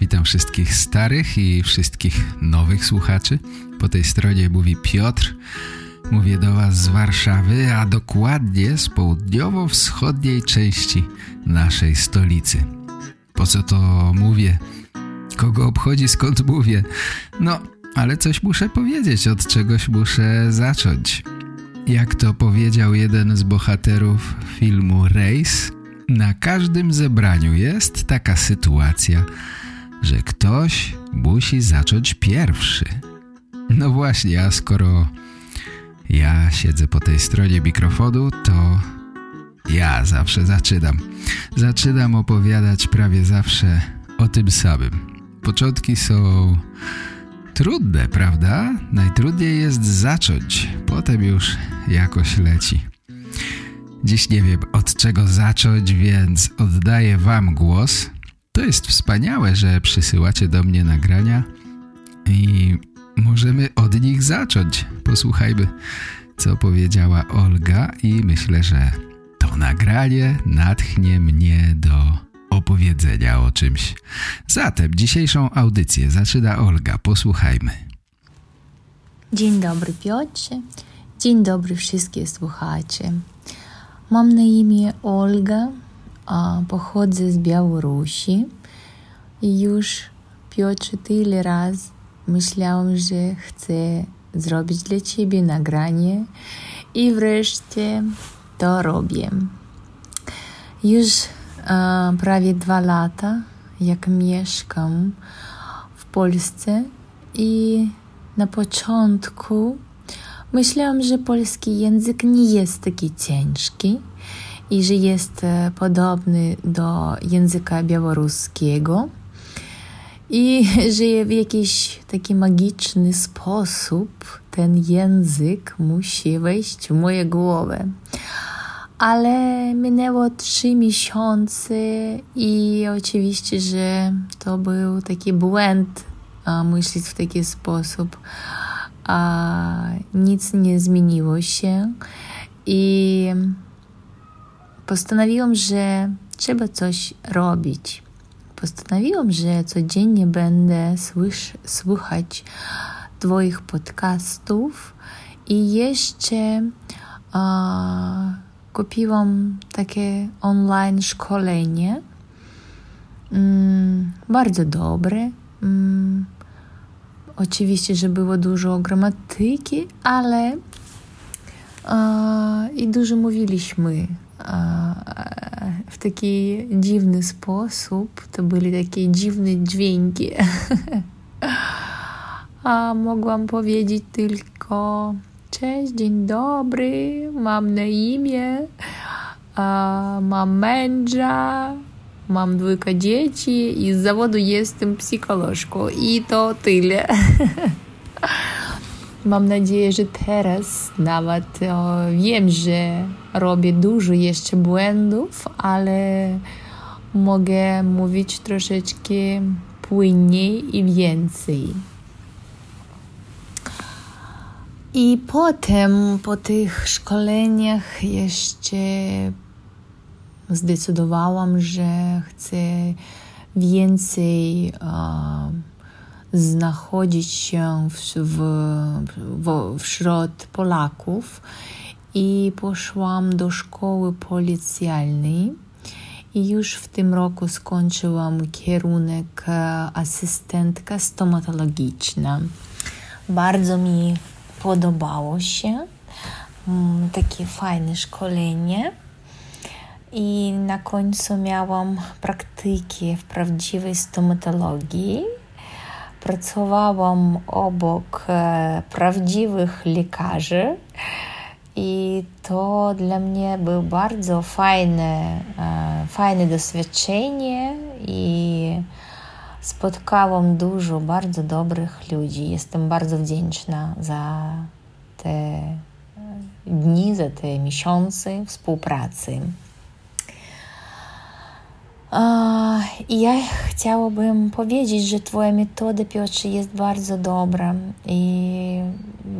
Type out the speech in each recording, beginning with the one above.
witam wszystkich starych i wszystkich nowych słuchaczy. Po tej stronie mówi Piotr. Mówię do Was z Warszawy, a dokładnie z południowo-wschodniej części naszej stolicy. Po co to mówię? Kogo obchodzi, skąd mówię? No, ale coś muszę powiedzieć, od czegoś muszę zacząć. Jak to powiedział jeden z bohaterów filmu Race, na każdym zebraniu jest taka sytuacja, że ktoś musi zacząć pierwszy. No właśnie, a skoro ja siedzę po tej stronie mikrofonu, to ja zawsze zaczynam. Zaczynam opowiadać prawie zawsze o tym samym. Początki są trudne, prawda? Najtrudniej jest zacząć, potem już jakoś leci. Dziś nie wiem od czego zacząć, więc oddaję wam głos. To jest wspaniałe, że przysyłacie do mnie nagrania i możemy od nich zacząć. Posłuchajmy, co powiedziała Olga i myślę, że to nagranie natchnie mnie do opowiedzenia o czymś. Zatem dzisiejszą audycję zaczyna Olga. Posłuchajmy. Dzień dobry Piotrze, dzień dobry wszystkie słuchacze. Mam na imię Olga, pochodzę z Białorusi i już Piotrze tyle razy myślałam, że chcę zrobić dla Ciebie nagranie i wreszcie to robię. Już prawie dwa lata, jak mieszkam w Polsce i na początku myślałam, że polski język nie jest taki ciężki i że jest podobny do języka białoruskiego i że w jakiś taki magiczny sposób ten język musi wejść w moją głowę. Ale minęło trzy miesiące i oczywiście, że to był taki błęd myśleć w taki sposób. A nic nie zmieniło się i postanowiłam, że trzeba coś robić. Postanowiłam, że codziennie będę słysz, słuchać Twoich podcastów i jeszcze a, kupiłam takie online szkolenie. Mm, bardzo dobre. Mm, oczywiście, że było dużo gramatyki, ale a, i dużo mówiliśmy w taki dziwny sposób. To byli takie dziwne dźwięki. A mogłam powiedzieć tylko cześć, dzień dobry, mam na imię, mam męża, mam dwójkę dzieci i z zawodu jestem psycholożką i to tyle. Mam nadzieję, że teraz nawet o, wiem, że robię dużo jeszcze błędów, ale mogę mówić troszeczkę płynniej i więcej. I potem po tych szkoleniach jeszcze zdecydowałam, że chcę więcej znachodzić się w, w, w, wśród Polaków i poszłam do szkoły policjalnej. I już w tym roku skończyłam kierunek asystentka stomatologiczna. Bardzo mi podobało się. Takie fajne szkolenie. I na końcu miałam praktyki w prawdziwej stomatologii pracowałam obok prawdziwych lekarzy i to dla mnie było bardzo fajne, fajne doświadczenie i Spotkałam dużo bardzo dobrych ludzi. Jestem bardzo wdzięczna za te dni, za te miesiące współpracy. I ja chciałabym powiedzieć, że Twoja metoda, Piotrze, jest bardzo dobra i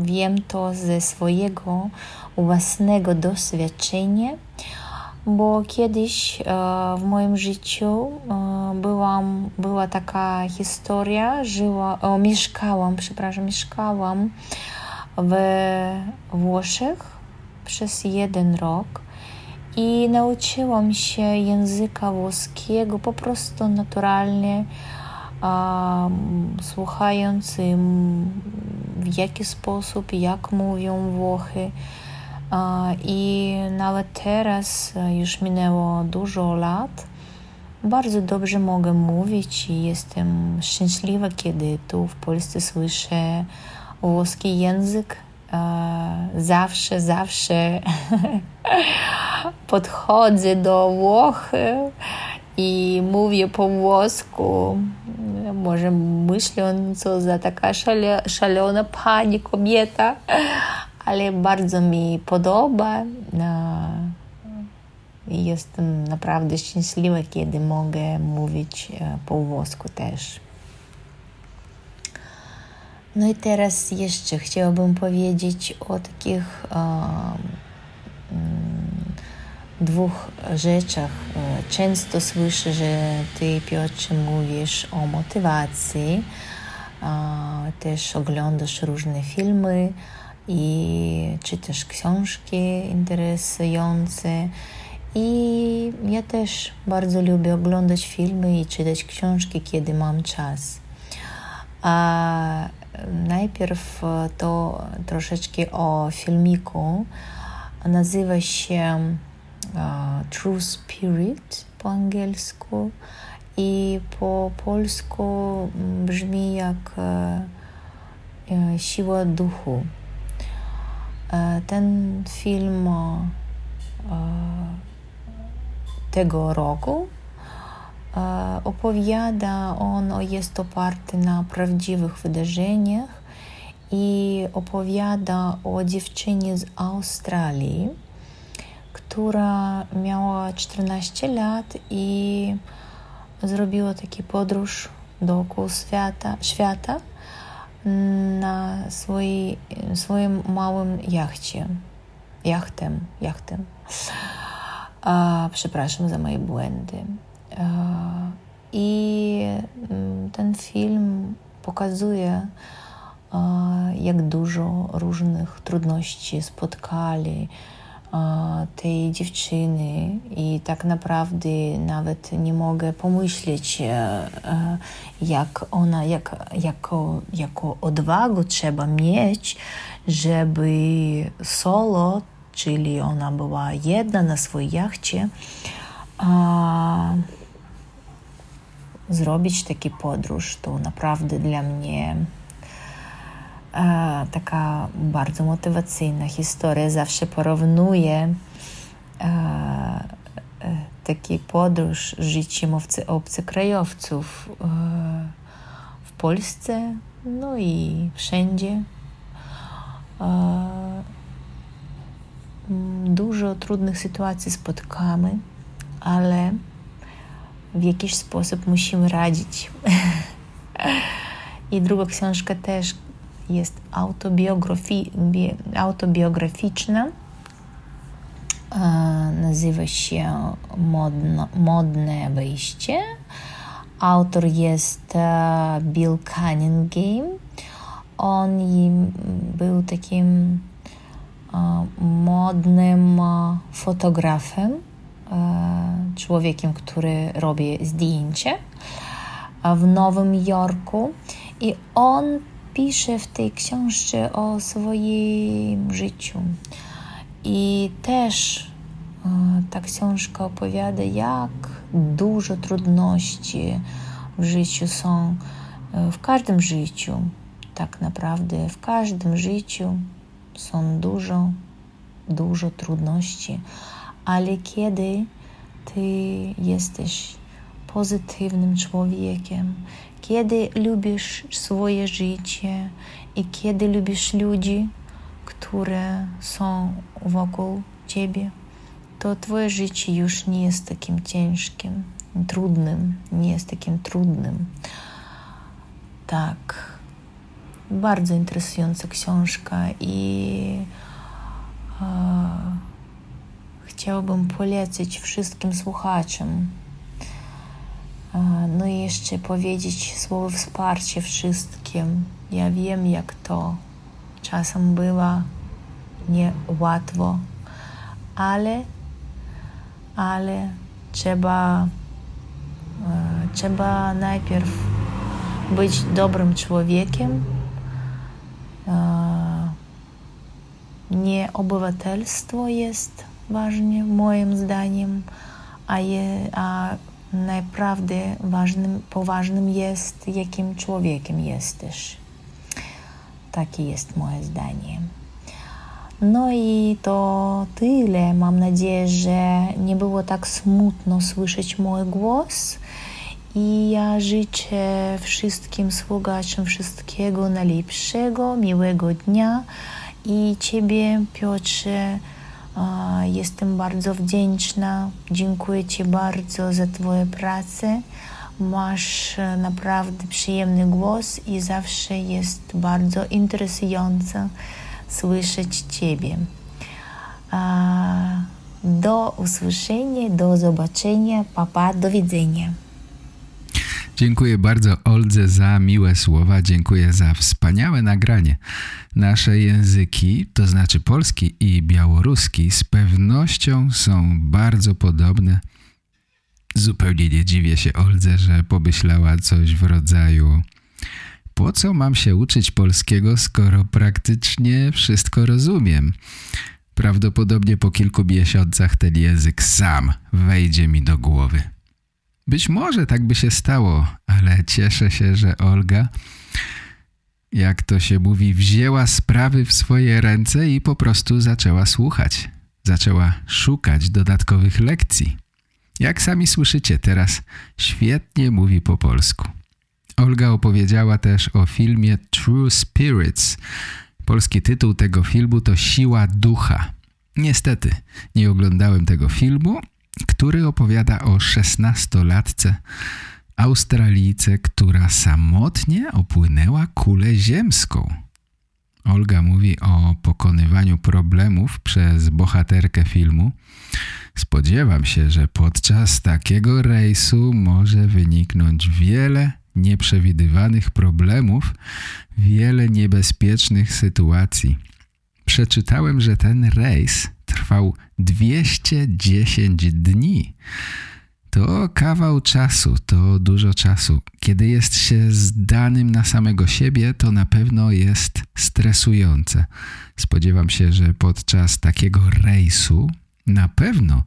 wiem to ze swojego własnego doświadczenia, bo kiedyś w moim życiu byłam, była taka historia, żyła, o, mieszkałam, przepraszam, mieszkałam we Włoszech przez jeden rok i nauczyłam się języka włoskiego po prostu naturalnie, słuchając w jaki sposób, jak mówią Włochy. I nawet teraz już minęło dużo lat. Bardzo dobrze mogę mówić i jestem szczęśliwa, kiedy tu w Polsce słyszę włoski język. Zawsze, zawsze podchodzę do Włoch i mówię po włosku. Może myślą, co za taka szalona pani, kobieta, ale bardzo mi podoba. I jestem naprawdę szczęśliwa, kiedy mogę mówić po włosku też. No i teraz jeszcze chciałabym powiedzieć o takich dwóch rzeczach. Często słyszę, że Ty, Piotrze, mówisz o motywacji, też oglądasz różne filmy i czytasz książki interesujące. I ja też bardzo lubię oglądać filmy i czytać książki, kiedy mam czas. A najpierw to troszeczkę o filmiku. Nazywa się True Spirit po angielsku i po polsku brzmi jak siła duchu. Ten film tego roku opowiada, on jest oparty na prawdziwych wydarzeniach i opowiada o dziewczynie z Australii, która miała 14 lat i zrobiła taki podróż dookoła świata, świata na swojej, swoim małym jachcie. Jachtem, jachtem. A, przepraszam za moje błędy. I mm, ten film pokazuje, jak dużo różnych trudności spotkali tej dziewczyny. I tak naprawdę nawet nie mogę pomyśleć, e, e, jak ona, jak, jako, jako odwagę trzeba mieć, żeby solo, czyli ona była jedna na swojej jachcie, zrobić taki podróż. To naprawdę dla mnie taka bardzo motywacyjna historia. Zawsze porównuję taki podróż życiem obcy, obcokrajowców w Polsce, no i wszędzie. Dużo trudnych sytuacji spotkamy, ale w jakiś sposób musimy radzić. I druga książka też jest autobiografi autobiograficzna. Nazywa się Modno, Modne Wyjście. Autor jest Bill Cunningham. On był takim modnym fotografem, człowiekiem, który robi zdjęcia w Nowym Jorku i on pisze w tej książce o swoim życiu. I też ta książka opowiada, jak dużo trudności w życiu są, w każdym życiu, tak naprawdę, w każdym życiu są dużo, dużo trudności, ale kiedy ty jesteś pozytywnym człowiekiem, kiedy lubisz swoje życie i kiedy lubisz ludzi, które są wokół ciebie, to twoje życie już nie jest takim ciężkim, trudnym, nie jest takim trudnym. Tak. Bardzo interesująca książka i e, chciałabym polecić wszystkim słuchaczom. E, no i jeszcze powiedzieć słowo wsparcie wszystkim. Ja wiem, jak to czasem bywa niełatwo, ale, ale trzeba, e, trzeba najpierw być dobrym człowiekiem. E, nie obywatelstwo jest ważne, moim zdaniem, a, je, a naprawdę ważnym, poważnym jest, jakim człowiekiem jesteś. Takie jest moje zdanie. No i to tyle. Mam nadzieję, że nie było tak smutno słyszeć mój głos. I ja życzę wszystkim słuchaczom wszystkiego najlepszego, miłego dnia. I Ciebie, Piotrze, jestem bardzo wdzięczna. Dziękuję Ci bardzo za Twoją pracę. Masz naprawdę przyjemny głos i zawsze jest bardzo interesujące słyszeć Ciebie. Do usłyszenia, do zobaczenia, papa, do widzenia. Dziękuję bardzo Oldze za miłe słowa, dziękuję za wspaniałe nagranie. Nasze języki, to znaczy polski i białoruski, z pewnością są bardzo podobne. Zupełnie nie dziwię się Oldze, że pomyślała coś w rodzaju po co mam się uczyć polskiego, skoro praktycznie wszystko rozumiem? Prawdopodobnie po kilku miesiącach ten język sam wejdzie mi do głowy. Być może tak by się stało, ale cieszę się, że Olga, jak to się mówi, wzięła sprawy w swoje ręce i po prostu zaczęła słuchać. Zaczęła szukać dodatkowych lekcji. Jak sami słyszycie, teraz świetnie mówi po polsku. Olga opowiedziała też o filmie True Spirits. Polski tytuł tego filmu to Siła Ducha. Niestety, nie oglądałem tego filmu, który opowiada o szesnastolatce Australijce, która samotnie opłynęła kulę ziemską. Olga mówi o pokonywaniu problemów przez bohaterkę filmu. Spodziewam się, że podczas takiego rejsu może wyniknąć wiele nieprzewidywanych problemów, wiele niebezpiecznych sytuacji. Przeczytałem, że ten rejs trwał 210 dni. To kawał czasu, to dużo czasu. Kiedy jest się zdanym na samego siebie, to na pewno jest stresujące. Spodziewam się, że podczas takiego rejsu na pewno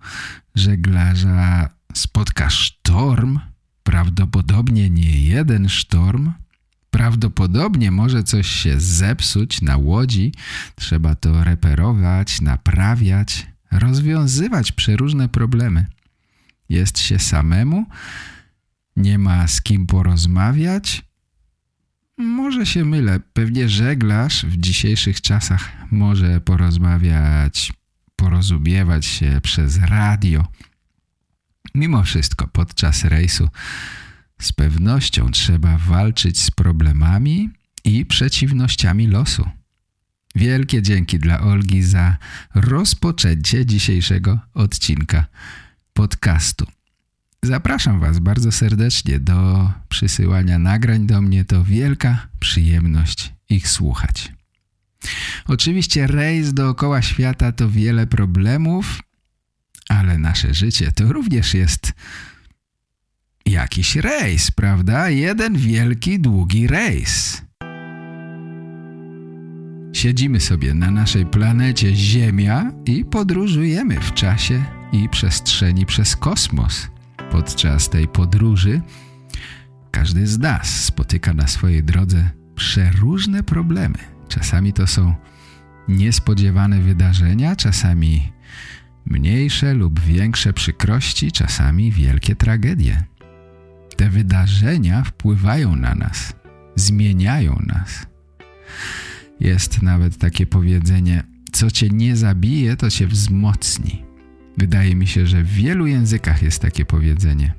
żeglarza spotka sztorm, prawdopodobnie nie jeden sztorm, prawdopodobnie może coś się zepsuć na łodzi, trzeba to reperować, naprawiać, rozwiązywać przeróżne problemy. Jest się samemu, nie ma z kim porozmawiać. Może się mylę, pewnie żeglarz w dzisiejszych czasach może porozmawiać, porozumiewać się przez radio, Mimo wszystko podczas rejsu z pewnością trzeba walczyć z problemami i przeciwnościami losu. Wielkie dzięki dla Olgi za rozpoczęcie dzisiejszego odcinka podcastu. Zapraszam Was bardzo serdecznie do przysyłania nagrań do mnie. To wielka przyjemność ich słuchać. Oczywiście rejs dookoła świata to wiele problemów, ale nasze życie to również jest jakiś rejs, prawda? Jeden wielki, długi rejs. Siedzimy sobie na naszej planecie Ziemia i podróżujemy w czasie i przestrzeni przez kosmos. Podczas tej podróży każdy z nas spotyka na swojej drodze przeróżne problemy. Czasami to są niespodziewane wydarzenia, czasami Mniejsze lub większe przykrości, czasami wielkie tragedie. Te wydarzenia wpływają na nas, zmieniają nas. Jest nawet takie powiedzenie: co cię nie zabije, to cię wzmocni. Wydaje mi się, że w wielu językach jest takie powiedzenie.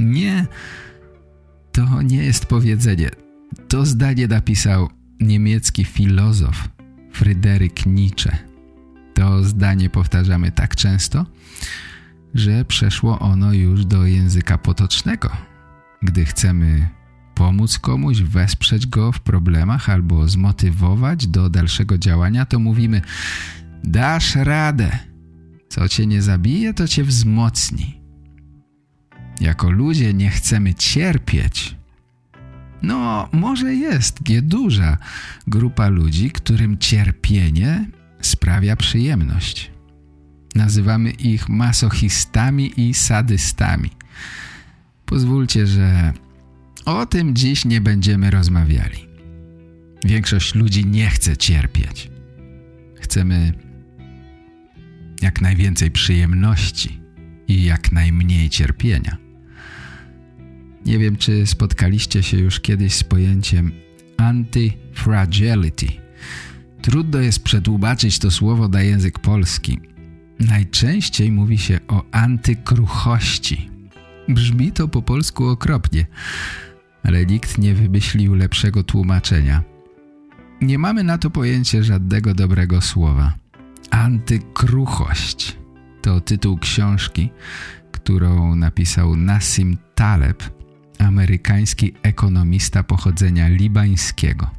Nie, to nie jest powiedzenie. To zdanie napisał niemiecki filozof Fryderyk Nietzsche. To zdanie powtarzamy tak często, że przeszło ono już do języka potocznego. Gdy chcemy pomóc komuś, wesprzeć go w problemach albo zmotywować do dalszego działania, to mówimy dasz radę. Co cię nie zabije, to cię wzmocni. Jako ludzie nie chcemy cierpieć. No, może jest nieduża grupa ludzi, którym cierpienie sprawia przyjemność. Nazywamy ich masochistami i sadystami. Pozwólcie, że o tym dziś nie będziemy rozmawiali. Większość ludzi nie chce cierpieć. Chcemy jak najwięcej przyjemności i jak najmniej cierpienia. Nie wiem, czy spotkaliście się już kiedyś z pojęciem anti-fragility. Trudno jest przetłumaczyć to słowo na język polski. Najczęściej mówi się o antykruchości. Brzmi to po polsku okropnie, ale nikt nie wymyślił lepszego tłumaczenia. Nie mamy na to pojęcie żadnego dobrego słowa. Antykruchość to tytuł książki, którą napisał Nassim Taleb, amerykański ekonomista pochodzenia libańskiego.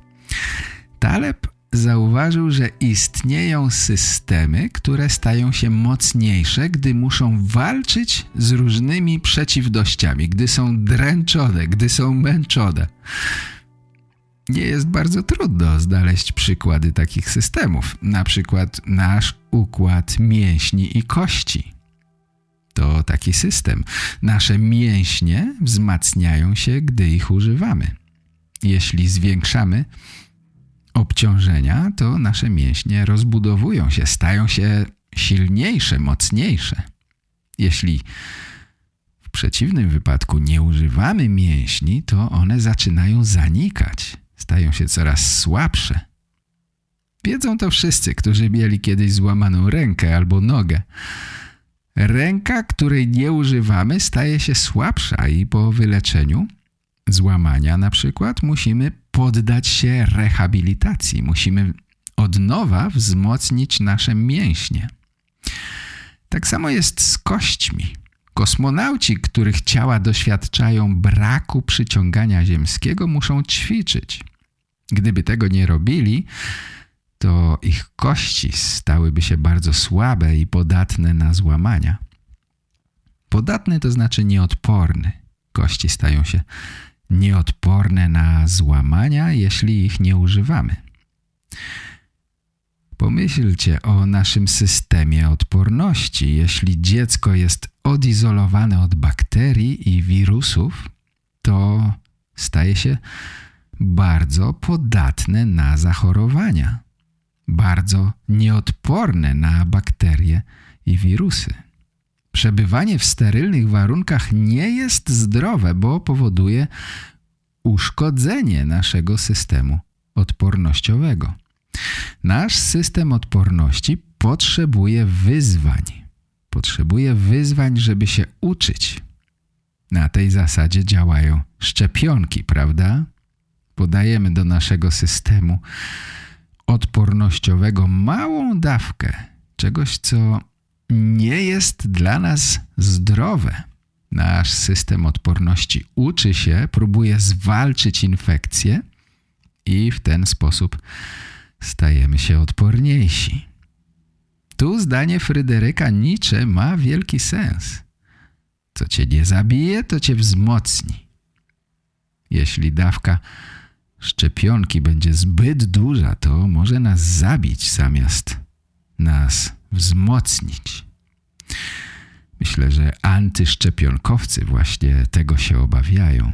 Taleb zauważył, że istnieją systemy, które stają się mocniejsze, gdy muszą walczyć z różnymi przeciwnościami, gdy są dręczone, gdy są męczone. Nie jest bardzo trudno znaleźć przykłady takich systemów, na przykład nasz układ mięśni i kości. To taki system. Nasze mięśnie wzmacniają się, gdy ich używamy. Jeśli zwiększamy obciążenia, to nasze mięśnie rozbudowują się, stają się silniejsze, mocniejsze. Jeśli w przeciwnym wypadku nie używamy mięśni, to one zaczynają zanikać, stają się coraz słabsze. Wiedzą to wszyscy, którzy mieli kiedyś złamaną rękę albo nogę. Ręka, której nie używamy, staje się słabsza i po wyleczeniu złamania na przykład musimy poddać się rehabilitacji. Musimy od nowa wzmocnić nasze mięśnie. Tak samo jest z kośćmi. Kosmonauci, których ciała doświadczają braku przyciągania ziemskiego, muszą ćwiczyć. Gdyby tego nie robili, to ich kości stałyby się bardzo słabe i podatne na złamania. Podatny to znaczy nieodporny. Kości stają się nieodporne na złamania, jeśli ich nie używamy. Pomyślcie o naszym systemie odporności. Jeśli dziecko jest odizolowane od bakterii i wirusów, to staje się bardzo podatne na zachorowania, bardzo nieodporne na bakterie i wirusy. Przebywanie w sterylnych warunkach nie jest zdrowe, bo powoduje uszkodzenie naszego systemu odpornościowego. Nasz system odporności potrzebuje wyzwań. Potrzebuje wyzwań, żeby się uczyć. Na tej zasadzie działają szczepionki, prawda? Podajemy do naszego systemu odpornościowego małą dawkę czegoś, co nie jest dla nas zdrowe. Nasz system odporności uczy się, próbuje zwalczyć infekcję i w ten sposób stajemy się odporniejsi. Tu zdanie Fryderyka Nietzsche ma wielki sens. Co cię nie zabije, to cię wzmocni. Jeśli dawka szczepionki będzie zbyt duża, to może nas zabić zamiast nas wzmocnić. Myślę, że antyszczepionkowcy właśnie tego się obawiają.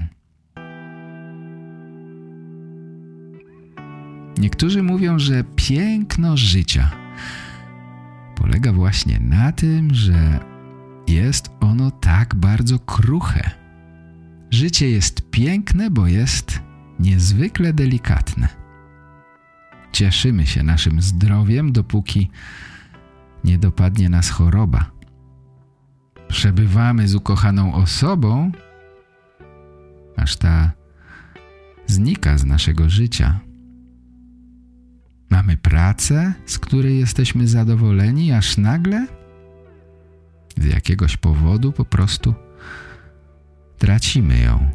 Niektórzy mówią, że piękno życia polega właśnie na tym, że jest ono tak bardzo kruche. życie jest piękne, bo jest niezwykle delikatne. Cieszymy się naszym zdrowiem, dopóki nie dopadnie nas choroba. Przebywamy z ukochaną osobą, aż ta znika z naszego życia. Mamy pracę, z której jesteśmy zadowoleni, aż nagle z jakiegoś powodu po prostu tracimy ją.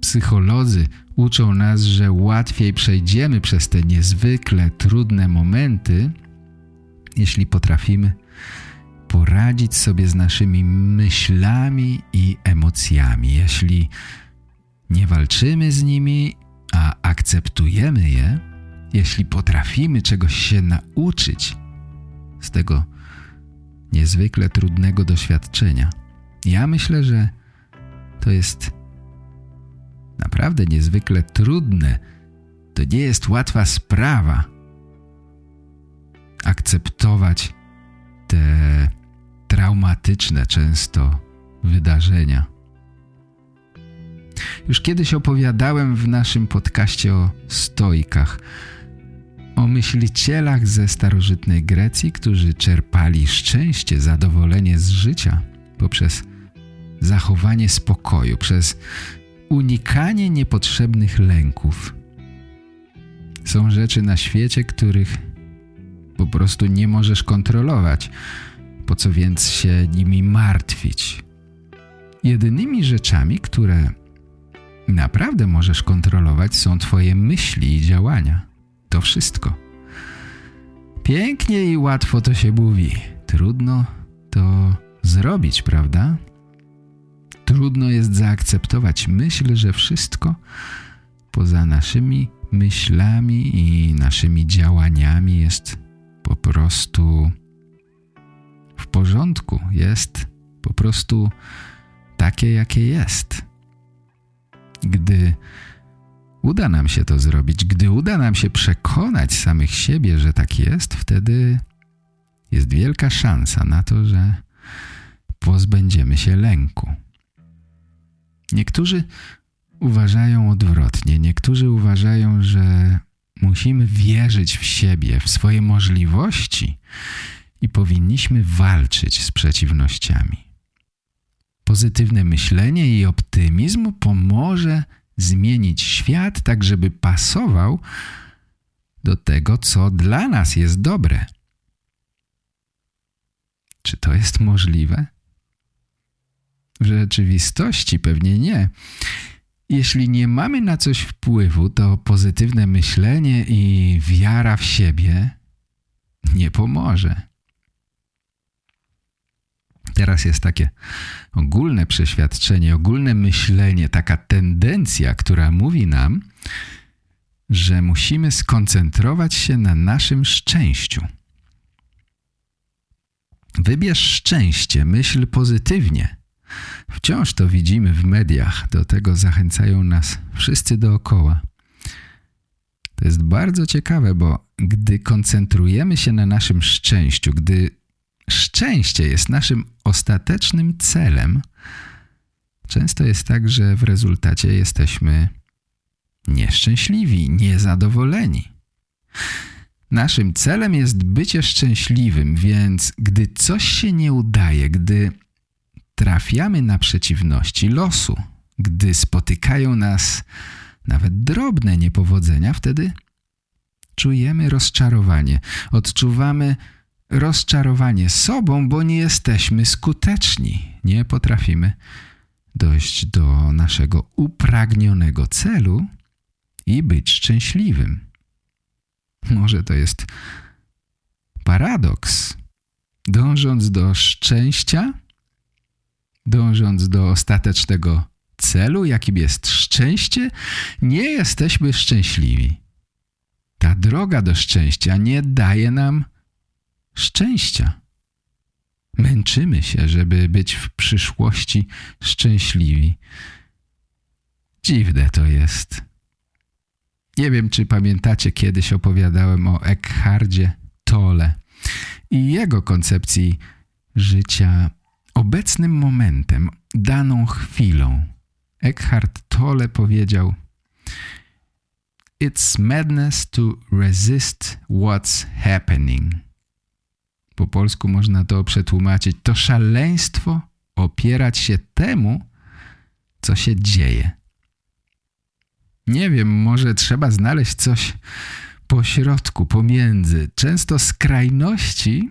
Psycholodzy uczą nas, że łatwiej przejdziemy przez te niezwykle trudne momenty, jeśli potrafimy poradzić sobie z naszymi myślami i emocjami, jeśli nie walczymy z nimi, a akceptujemy je, jeśli potrafimy czegoś się nauczyć z tego niezwykle trudnego doświadczenia. Ja myślę, że to jest naprawdę niezwykle trudne. To nie jest łatwa sprawa akceptować te traumatyczne często wydarzenia. Już kiedyś opowiadałem w naszym podcaście o stoikach, o myślicielach ze starożytnej Grecji, którzy czerpali szczęście, zadowolenie z życia poprzez zachowanie spokoju, przez unikanie niepotrzebnych lęków. Są rzeczy na świecie, których po prostu nie możesz kontrolować. Po co więc się nimi martwić? Jedynymi rzeczami, które naprawdę możesz kontrolować, są Twoje myśli i działania. To wszystko. Pięknie i łatwo to się mówi. Trudno to zrobić, prawda? Trudno jest zaakceptować myśl, że wszystko poza naszymi myślami i naszymi działaniami jest po prostu w porządku, jest po prostu takie, jakie jest. Gdy uda nam się to zrobić, gdy uda nam się przekonać samych siebie, że tak jest, wtedy jest wielka szansa na to, że pozbędziemy się lęku. Niektórzy uważają odwrotnie. Niektórzy uważają, że musimy wierzyć w siebie, w swoje możliwości i powinniśmy walczyć z przeciwnościami. Pozytywne myślenie i optymizm pomoże zmienić świat tak, żeby pasował do tego, co dla nas jest dobre. Czy to jest możliwe? W rzeczywistości pewnie nie. Jeśli nie mamy na coś wpływu, to pozytywne myślenie i wiara w siebie nie pomoże. Teraz jest takie ogólne przeświadczenie, ogólne myślenie, taka tendencja, która mówi nam, że musimy skoncentrować się na naszym szczęściu. Wybierz szczęście, myśl pozytywnie. Wciąż to widzimy w mediach, do tego zachęcają nas wszyscy dookoła. To jest bardzo ciekawe, bo gdy koncentrujemy się na naszym szczęściu, gdy szczęście jest naszym ostatecznym celem, często jest tak, że w rezultacie jesteśmy nieszczęśliwi, niezadowoleni. Naszym celem jest bycie szczęśliwym, więc gdy coś się nie udaje, gdy trafiamy na przeciwności losu, gdy spotykają nas nawet drobne niepowodzenia, wtedy czujemy rozczarowanie, odczuwamy rozczarowanie sobą, bo nie jesteśmy skuteczni, nie potrafimy dojść do naszego upragnionego celu i być szczęśliwym. Może to jest paradoks. Dążąc do szczęścia, dążąc do ostatecznego celu, jakim jest szczęście, nie jesteśmy szczęśliwi. Ta droga do szczęścia nie daje nam szczęścia. Męczymy się, żeby być w przyszłości szczęśliwi. Dziwne to jest. Nie wiem, czy pamiętacie, kiedyś opowiadałem o Eckhardzie Tolle i jego koncepcji życia obecnym momentem, daną chwilą. Eckhart Tolle powiedział It's madness to resist what's happening. Po polsku można to przetłumaczyć. To szaleństwo opierać się temu, co się dzieje. Nie wiem, może trzeba znaleźć coś pośrodku, pomiędzy. Często skrajności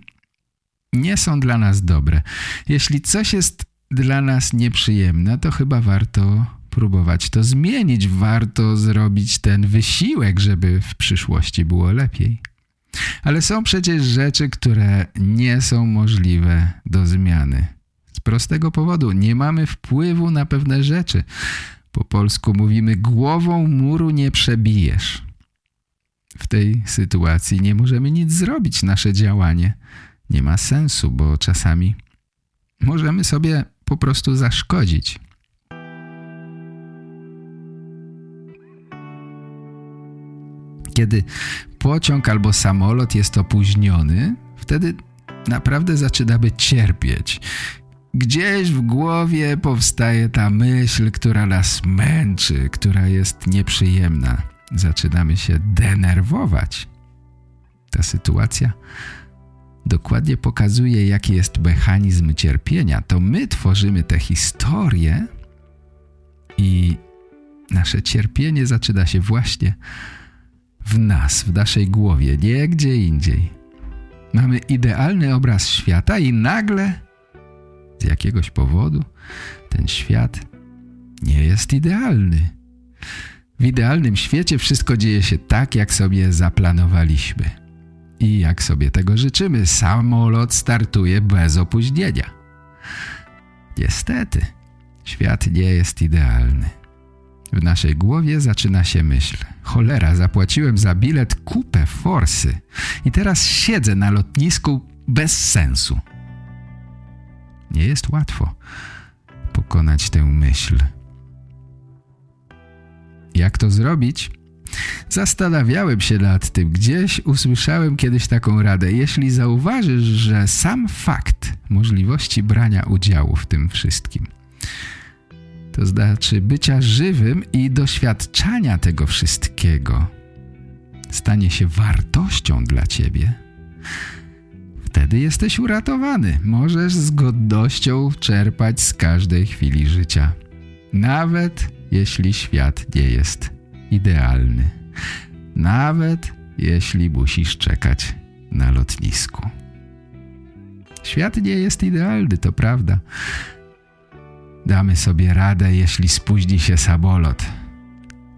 nie są dla nas dobre. Jeśli coś jest dla nas nieprzyjemne, to chyba warto próbować to zmienić. Warto zrobić ten wysiłek, żeby w przyszłości było lepiej. Ale są przecież rzeczy, które nie są możliwe do zmiany. Z prostego powodu nie mamy wpływu na pewne rzeczy. Po polsku mówimy głową muru nie przebijesz. W tej sytuacji nie możemy nic zrobić. Nasze działanie nie ma sensu, bo czasami możemy sobie po prostu zaszkodzić. Kiedy pociąg albo samolot jest opóźniony, wtedy naprawdę zaczynamy cierpieć. Gdzieś w głowie powstaje ta myśl, która nas męczy, która jest nieprzyjemna. Zaczynamy się denerwować. Ta sytuacja dokładnie pokazuje, jaki jest mechanizm cierpienia. To my tworzymy te historie i nasze cierpienie zaczyna się właśnie w nas, w naszej głowie, nie gdzie indziej. Mamy idealny obraz świata i nagle z jakiegoś powodu ten świat nie jest idealny. W idealnym świecie wszystko dzieje się tak, jak sobie zaplanowaliśmy. I jak sobie tego życzymy, samolot startuje bez opóźnienia. Niestety, świat nie jest idealny. W naszej głowie zaczyna się myśl. Cholera, zapłaciłem za bilet kupę forsy i teraz siedzę na lotnisku bez sensu. Nie jest łatwo pokonać tę myśl. Jak to zrobić? Zastanawiałem się nad tym. Gdzieś usłyszałem kiedyś taką radę. Jeśli zauważysz, że sam fakt możliwości brania udziału w tym wszystkim, to znaczy bycia żywym i doświadczania tego wszystkiego, stanie się wartością dla ciebie, wtedy jesteś uratowany. Możesz z godnością czerpać z każdej chwili życia. Nawet jeśli świat nie jest idealny. Nawet jeśli musisz czekać na lotnisku. Świat nie jest idealny, to prawda. Damy sobie radę, jeśli spóźni się samolot.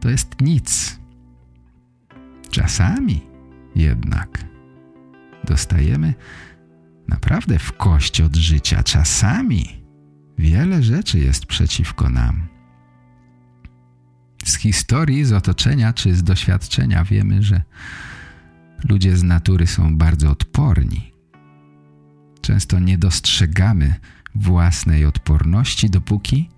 To jest nic. Czasami jednak dostajemy naprawdę w kość od życia. Czasami wiele rzeczy jest przeciwko nam. Z historii, z otoczenia czy z doświadczenia wiemy, że ludzie z natury są bardzo odporni. Często nie dostrzegamy własnej odporności, dopóki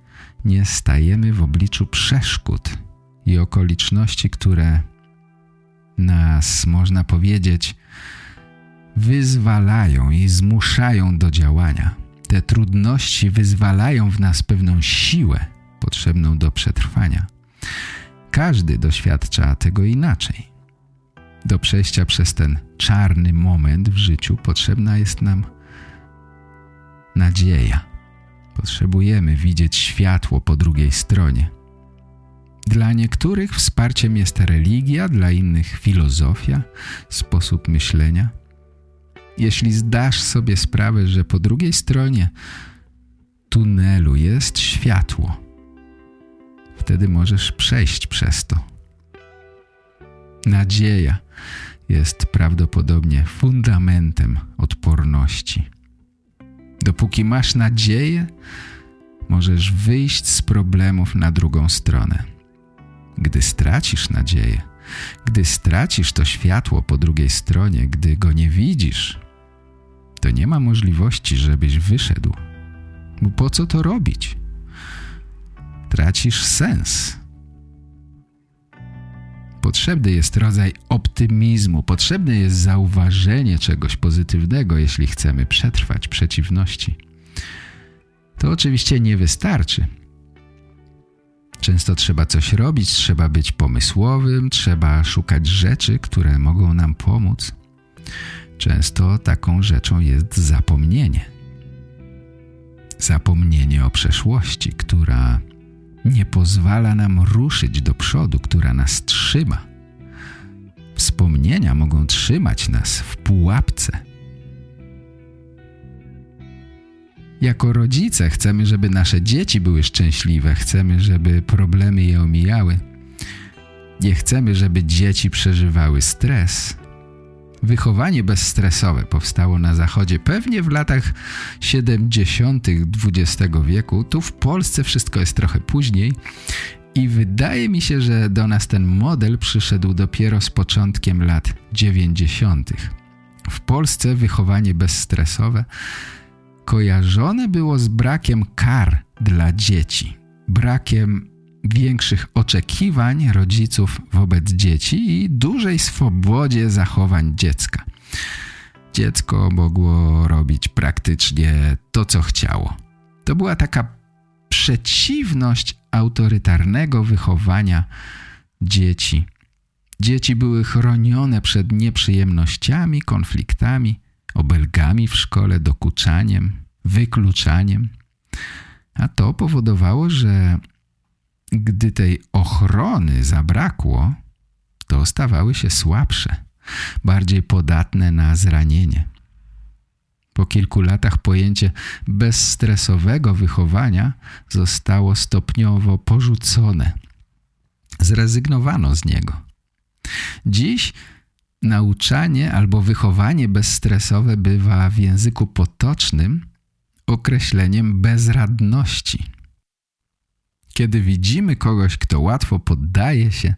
nie stajemy w obliczu przeszkód i okoliczności, które nas, można powiedzieć, wyzwalają i zmuszają do działania. Te trudności wyzwalają w nas pewną siłę potrzebną do przetrwania. Każdy doświadcza tego inaczej. Do przejścia przez ten czarny moment w życiu potrzebna jest nam nadzieja. Potrzebujemy widzieć światło po drugiej stronie. Dla niektórych wsparciem jest religia, dla innych filozofia, sposób myślenia. Jeśli zdasz sobie sprawę, że po drugiej stronie tunelu jest światło, wtedy możesz przejść przez to. Nadzieja jest prawdopodobnie fundamentem odporności. Dopóki masz nadzieję, możesz wyjść z problemów na drugą stronę. Gdy stracisz nadzieję, gdy stracisz to światło po drugiej stronie, gdy go nie widzisz, to nie ma możliwości, żebyś wyszedł. Bo po co to robić? Tracisz sens. Potrzebny jest rodzaj optymizmu, potrzebne jest zauważenie czegoś pozytywnego, jeśli chcemy przetrwać przeciwności. To oczywiście nie wystarczy. Często trzeba coś robić, trzeba być pomysłowym, trzeba szukać rzeczy, które mogą nam pomóc. Często taką rzeczą jest zapomnienie. Zapomnienie o przeszłości, która nie pozwala nam ruszyć do przodu, która nas trzyma. Wspomnienia mogą trzymać nas w pułapce. Jako rodzice chcemy, żeby nasze dzieci były szczęśliwe, chcemy, żeby problemy je omijały. Nie chcemy, żeby dzieci przeżywały stres. Wychowanie bezstresowe powstało na Zachodzie pewnie w latach 70. XX wieku. Tu w Polsce wszystko jest trochę później i wydaje mi się, że do nas ten model przyszedł dopiero z początkiem lat 90. W Polsce wychowanie bezstresowe kojarzone było z brakiem kar dla dzieci, brakiem większych oczekiwań rodziców wobec dzieci i dużej swobodzie zachowań dziecka. Dziecko mogło robić praktycznie to, co chciało. To była taka przeciwność autorytarnego wychowania dzieci. Dzieci były chronione przed nieprzyjemnościami, konfliktami, obelgami w szkole, dokuczaniem, wykluczaniem. A to powodowało, że gdy tej ochrony zabrakło, to stawały się słabsze, bardziej podatne na zranienie. Po kilku latach pojęcie bezstresowego wychowania zostało stopniowo porzucone. Zrezygnowano z niego. Dziś nauczanie albo wychowanie bezstresowe bywa w języku potocznym określeniem bezradności. Kiedy widzimy kogoś, kto łatwo poddaje się,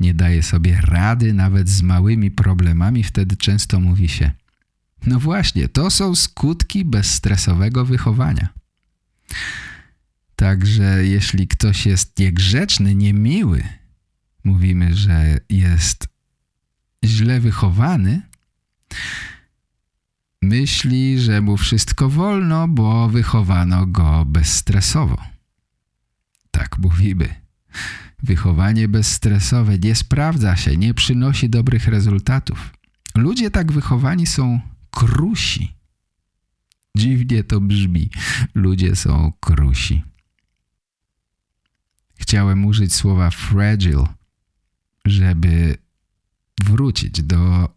nie daje sobie rady nawet z małymi problemami, wtedy często mówi się no właśnie, to są skutki bezstresowego wychowania. Także jeśli ktoś jest niegrzeczny, niemiły, mówimy, że jest źle wychowany, myśli, że mu wszystko wolno, bo wychowano go bezstresowo. Tak mówimy. Wychowanie bezstresowe nie sprawdza się, nie przynosi dobrych rezultatów. Ludzie tak wychowani są krusi. Dziwnie to brzmi. Ludzie są krusi. Chciałem użyć słowa fragile, żeby wrócić do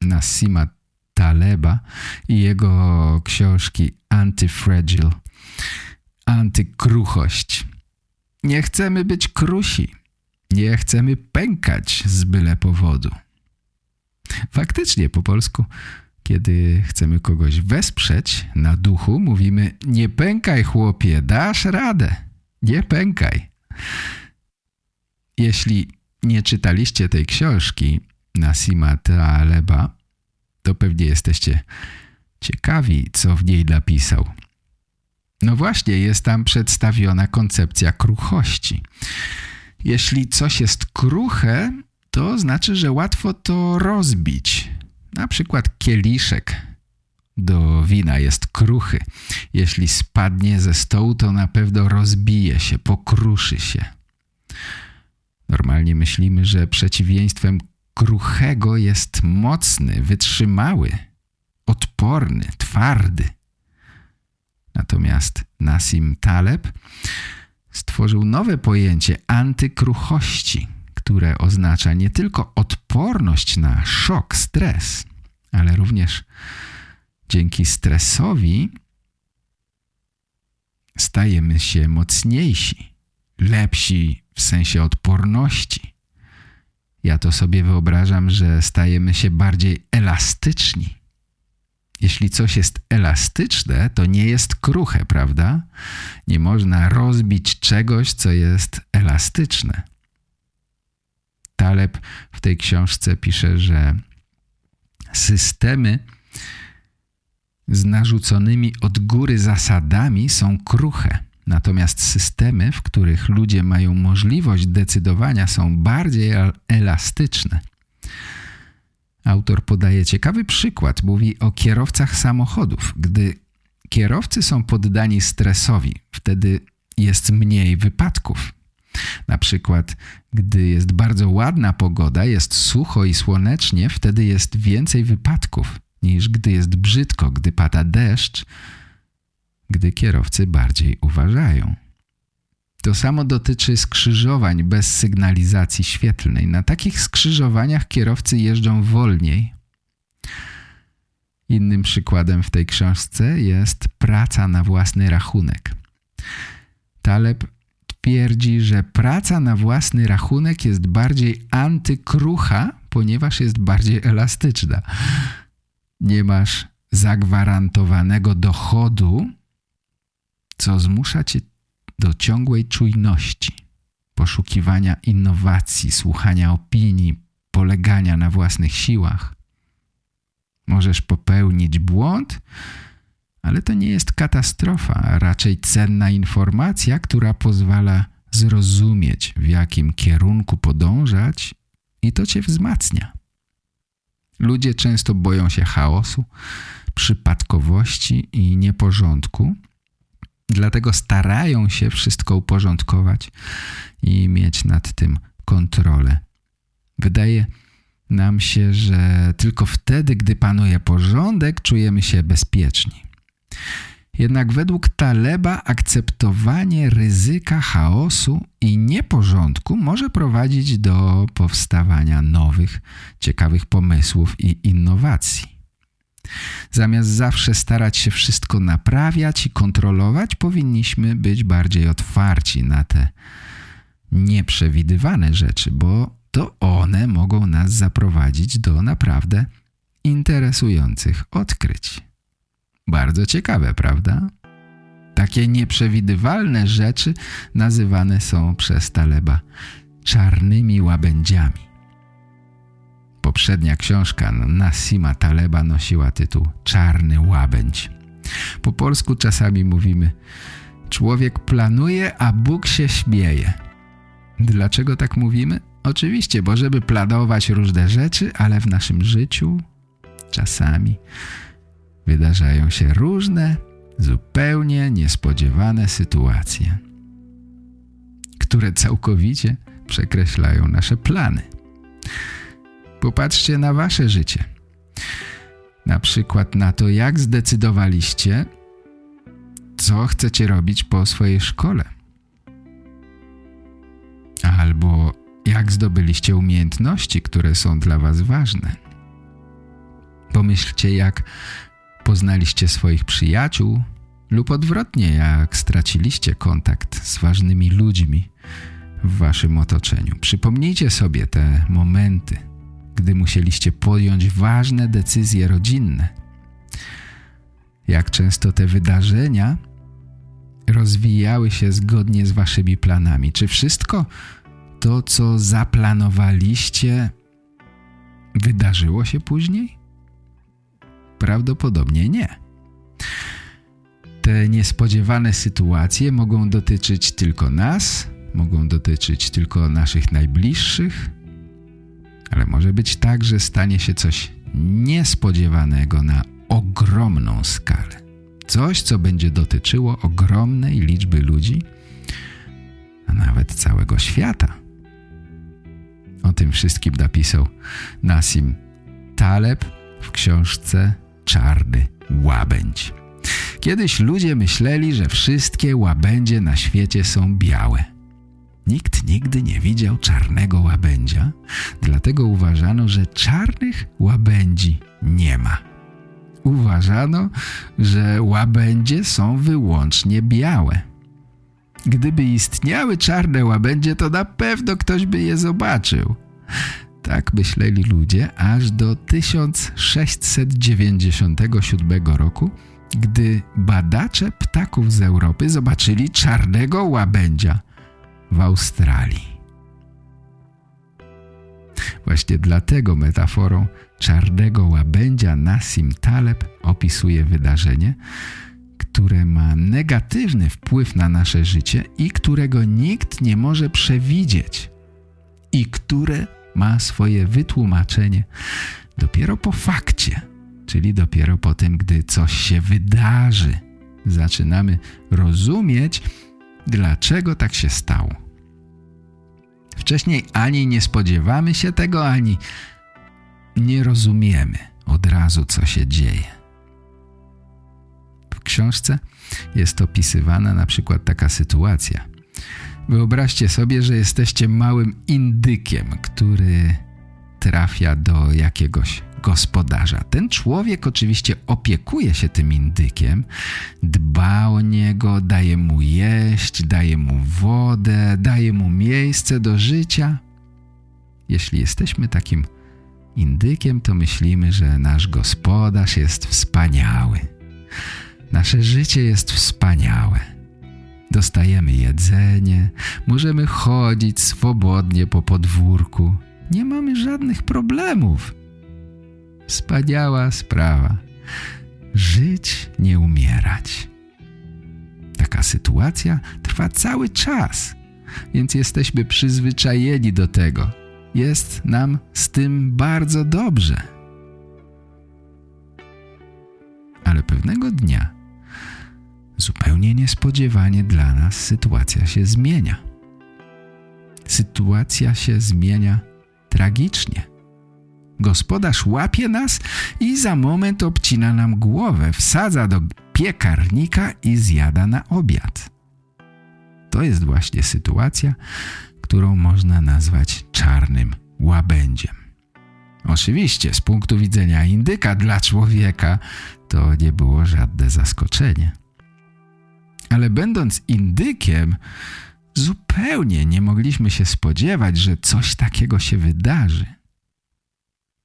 Nassima Taleba i jego książki Antifragile, antykruchość. Nie chcemy być krusi. Nie chcemy pękać z byle powodu. Faktycznie po polsku, kiedy chcemy kogoś wesprzeć na duchu, mówimy nie pękaj chłopie, dasz radę. Nie pękaj. Jeśli nie czytaliście tej książki Nasima Taleba, to pewnie jesteście ciekawi, co w niej napisał. No właśnie, jest tam przedstawiona koncepcja kruchości. Jeśli coś jest kruche, to znaczy, że łatwo to rozbić. Na przykład kieliszek do wina jest kruchy. Jeśli spadnie ze stołu, to na pewno rozbije się, pokruszy się. Normalnie myślimy, że przeciwieństwem kruchego jest mocny, wytrzymały, odporny, twardy. Natomiast Nassim Taleb stworzył nowe pojęcie antykruchości, które oznacza nie tylko odporność na szok, stres, ale również dzięki stresowi stajemy się mocniejsi, lepsi w sensie odporności. Ja to sobie wyobrażam, że stajemy się bardziej elastyczni. Jeśli coś jest elastyczne, to nie jest kruche, prawda? Nie można rozbić czegoś, co jest elastyczne. Taleb w tej książce pisze, że systemy z narzuconymi od góry zasadami są kruche. Natomiast systemy, w których ludzie mają możliwość decydowania, są bardziej elastyczne. Autor podaje ciekawy przykład. Mówi o kierowcach samochodów. Gdy kierowcy są poddani stresowi. Wtedy jest mniej wypadków. Na przykład, gdy jest bardzo ładna pogoda, jest sucho i słonecznie, wtedy jest więcej wypadków niż gdy jest brzydko, gdy pada deszcz, gdy kierowcy bardziej uważają. To samo dotyczy skrzyżowań bez sygnalizacji świetlnej. Na takich skrzyżowaniach kierowcy jeżdżą wolniej. Innym przykładem w tej książce jest praca na własny rachunek. Taleb twierdzi, że praca na własny rachunek jest bardziej antykrucha, ponieważ jest bardziej elastyczna. Nie masz zagwarantowanego dochodu, co zmusza cię do ciągłej czujności, poszukiwania innowacji, słuchania opinii, polegania na własnych siłach. Możesz popełnić błąd, ale to nie jest katastrofa, a raczej cenna informacja, która pozwala zrozumieć, w jakim kierunku podążać i to cię wzmacnia. Ludzie często boją się chaosu, przypadkowości i nieporządku, dlatego starają się wszystko uporządkować i mieć nad tym kontrolę. Wydaje nam się, że tylko wtedy, gdy panuje porządek, czujemy się bezpieczni. Jednak według Taleba akceptowanie ryzyka chaosu i nieporządku może prowadzić do powstawania nowych, ciekawych pomysłów i innowacji. Zamiast zawsze starać się wszystko naprawiać i kontrolować, powinniśmy być bardziej otwarci na te nieprzewidywane rzeczy, bo to one mogą nas zaprowadzić do naprawdę interesujących odkryć. Bardzo ciekawe, prawda? Takie nieprzewidywalne rzeczy nazywane są przez Taleba czarnymi łabędziami. Poprzednia książka Nasima Taleba nosiła tytuł Czarny łabędź. Po polsku czasami mówimy Człowiek planuje, a Bóg się śmieje. Dlaczego tak mówimy? Oczywiście, bo żeby planować różne rzeczy, ale w naszym życiu czasami wydarzają się różne, zupełnie niespodziewane sytuacje, które całkowicie przekreślają nasze plany. Popatrzcie na wasze życie. Na przykład na to, jak zdecydowaliście, co chcecie robić po swojej szkole. Albo jak zdobyliście umiejętności, które są dla was ważne. Pomyślcie, jak poznaliście swoich przyjaciół lub odwrotnie, jak straciliście kontakt z ważnymi ludźmi w waszym otoczeniu. Przypomnijcie sobie te momenty, gdy musieliście podjąć ważne decyzje rodzinne. Jak często te wydarzenia rozwijały się zgodnie z waszymi planami? Czy wszystko to, co zaplanowaliście, wydarzyło się później? Prawdopodobnie nie. Te niespodziewane sytuacje mogą dotyczyć tylko nas, mogą dotyczyć tylko naszych najbliższych, ale może być tak, że stanie się coś niespodziewanego na ogromną skalę. Coś, co będzie dotyczyło ogromnej liczby ludzi, a nawet całego świata. O tym wszystkim napisał Nasim Taleb w książce Czarny Łabędź. Kiedyś ludzie myśleli, że wszystkie łabędzie na świecie są białe. Nikt nigdy nie widział czarnego łabędzia, dlatego uważano, że czarnych łabędzi nie ma. Uważano, że łabędzie są wyłącznie białe. Gdyby istniały czarne łabędzie, to na pewno ktoś by je zobaczył. Tak myśleli ludzie aż do 1697 roku, gdy badacze ptaków z Europy zobaczyli czarnego łabędzia w Australii. Właśnie dlatego metaforą czarnego łabędzia Nassim Taleb opisuje wydarzenie, które ma negatywny wpływ na nasze życie i którego nikt nie może przewidzieć i które ma swoje wytłumaczenie dopiero po fakcie, czyli dopiero po tym, gdy coś się wydarzy zaczynamy rozumieć, dlaczego tak się stało. Wcześniej ani nie spodziewamy się tego, ani nie rozumiemy od razu, co się dzieje. W książce jest opisywana na przykład taka sytuacja. Wyobraźcie sobie, że jesteście małym indykiem, który trafia do jakiegoś gospodarza. Ten człowiek oczywiście opiekuje się tym indykiem, dba o niego, daje mu jeść, daje mu wodę, daje mu miejsce do życia. Jeśli jesteśmy takim indykiem, to myślimy, że nasz gospodarz jest wspaniały. Nasze życie jest wspaniałe. Dostajemy jedzenie, możemy chodzić swobodnie po podwórku. Nie mamy żadnych problemów. Wspaniała sprawa. Żyć, nie umierać. Taka sytuacja trwa cały czas, więc jesteśmy przyzwyczajeni do tego. Jest nam z tym bardzo dobrze. Ale pewnego dnia, zupełnie niespodziewanie dla nas, sytuacja się zmienia. Sytuacja się zmienia tragicznie. Gospodarz łapie nas i za moment obcina nam głowę, wsadza do piekarnika i zjada na obiad. To jest właśnie sytuacja, którą można nazwać czarnym łabędziem. Oczywiście, z punktu widzenia indyka dla człowieka to nie było żadne zaskoczenie. Ale będąc indykiem, zupełnie nie mogliśmy się spodziewać, że coś takiego się wydarzy.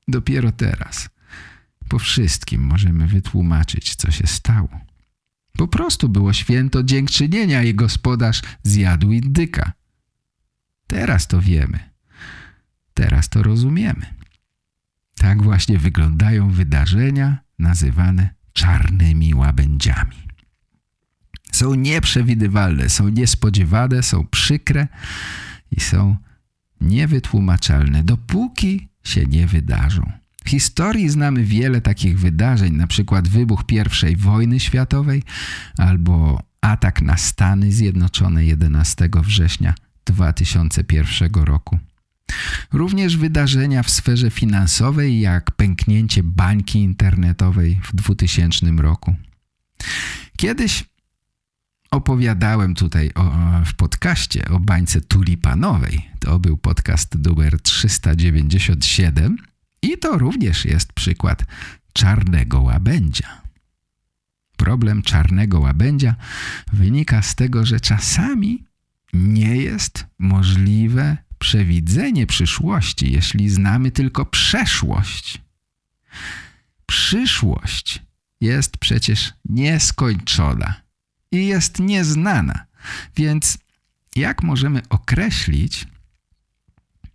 Dopiero teraz, po wszystkim, możemy wytłumaczyć, co się stało. Po prostu było święto dziękczynienia i gospodarz zjadł indyka. Teraz to wiemy. Teraz to rozumiemy. Tak właśnie wyglądają wydarzenia nazywane czarnymi łabędziami. Są nieprzewidywalne, są niespodziewane, są przykre i są niewytłumaczalne, dopóki się nie wydarzą. W historii znamy wiele takich wydarzeń, na przykład wybuch I wojny światowej albo atak na Stany Zjednoczone 11 września 2001 roku. Również wydarzenia w sferze finansowej, jak pęknięcie bańki internetowej w 2000 roku. Kiedyś opowiadałem tutaj o, w podcaście o bańce tulipanowej. To był podcast numer 397 i to również jest przykład czarnego łabędzia. Problem czarnego łabędzia wynika z tego, że czasami nie jest możliwe przewidzenie przyszłości, jeśli znamy tylko przeszłość. Przyszłość jest przecież nieskończona i jest nieznana. Więc jak możemy określić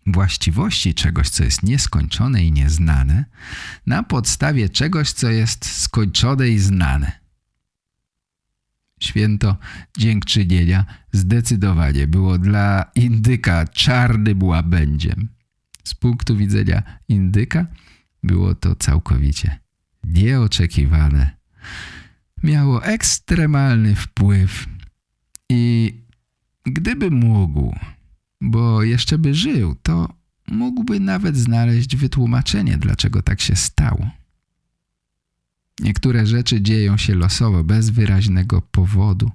właściwości czegoś, co jest nieskończone i nieznane, na podstawie czegoś, co jest skończone i znane? Święto dziękczynienia zdecydowanie było dla indyka czarnym łabędziem. Z punktu widzenia indyka było to całkowicie nieoczekiwane miało ekstremalny wpływ i gdyby mógł, bo jeszcze by żył, to mógłby nawet znaleźć wytłumaczenie, dlaczego tak się stało. Niektóre rzeczy dzieją się losowo, bez wyraźnego powodu.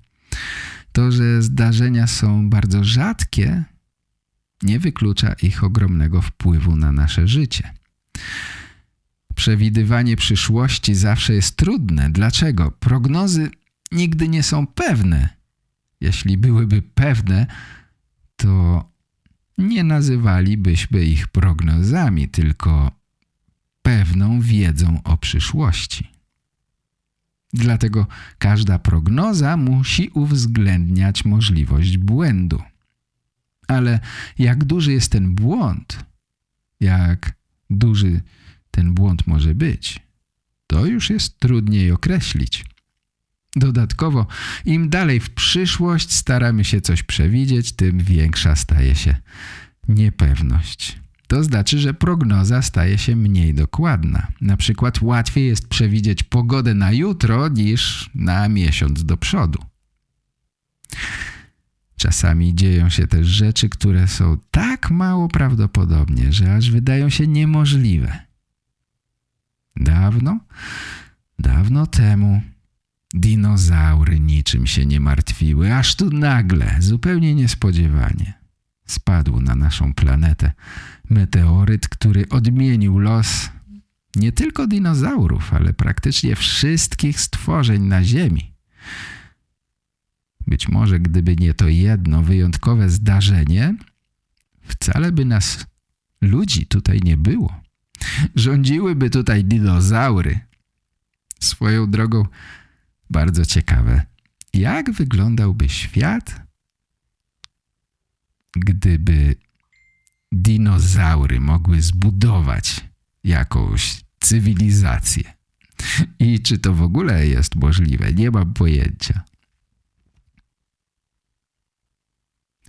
To, że zdarzenia są bardzo rzadkie, nie wyklucza ich ogromnego wpływu na nasze życie. Przewidywanie przyszłości zawsze jest trudne. Dlaczego? Prognozy nigdy nie są pewne. Jeśli byłyby pewne, to nie nazywalibyśmy ich prognozami, tylko pewną wiedzą o przyszłości. Dlatego każda prognoza musi uwzględniać możliwość błędu. Ale jak duży jest ten błąd, jak duży ten błąd może być, to już jest trudniej określić. Dodatkowo, im dalej w przyszłość staramy się coś przewidzieć, tym większa staje się niepewność. to znaczy, że prognoza staje się mniej dokładna. Na przykład łatwiej jest przewidzieć pogodę na jutro niż na miesiąc do przodu. Czasami dzieją się też rzeczy, które są tak mało prawdopodobnie, że aż wydają się niemożliwe. Dawno, dawno temu dinozaury niczym się nie martwiły, aż tu nagle, zupełnie niespodziewanie, spadł na naszą planetę meteoryt, który odmienił los nie tylko dinozaurów, ale praktycznie wszystkich stworzeń na Ziemi. Być może gdyby nie to jedno wyjątkowe zdarzenie, wcale by nas, ludzi, tutaj nie było. Rządziłyby tutaj dinozaury. Swoją drogą bardzo ciekawe. Jak wyglądałby świat, gdyby dinozaury mogły zbudować jakąś cywilizację? I czy to w ogóle jest możliwe? Nie mam pojęcia.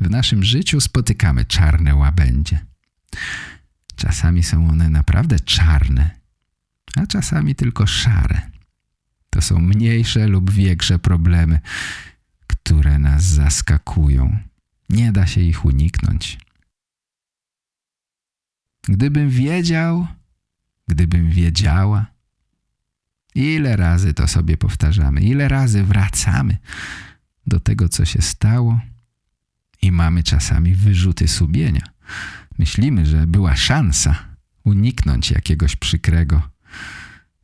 W naszym życiu spotykamy czarne łabędzie. Czasami są one naprawdę czarne, a czasami tylko szare. To są mniejsze lub większe problemy, które nas zaskakują. Nie da się ich uniknąć. Gdybym wiedział, gdybym wiedziała, ile razy to sobie powtarzamy, ile razy wracamy do tego, co się stało i mamy czasami wyrzuty sumienia. Myślimy, że była szansa uniknąć jakiegoś przykrego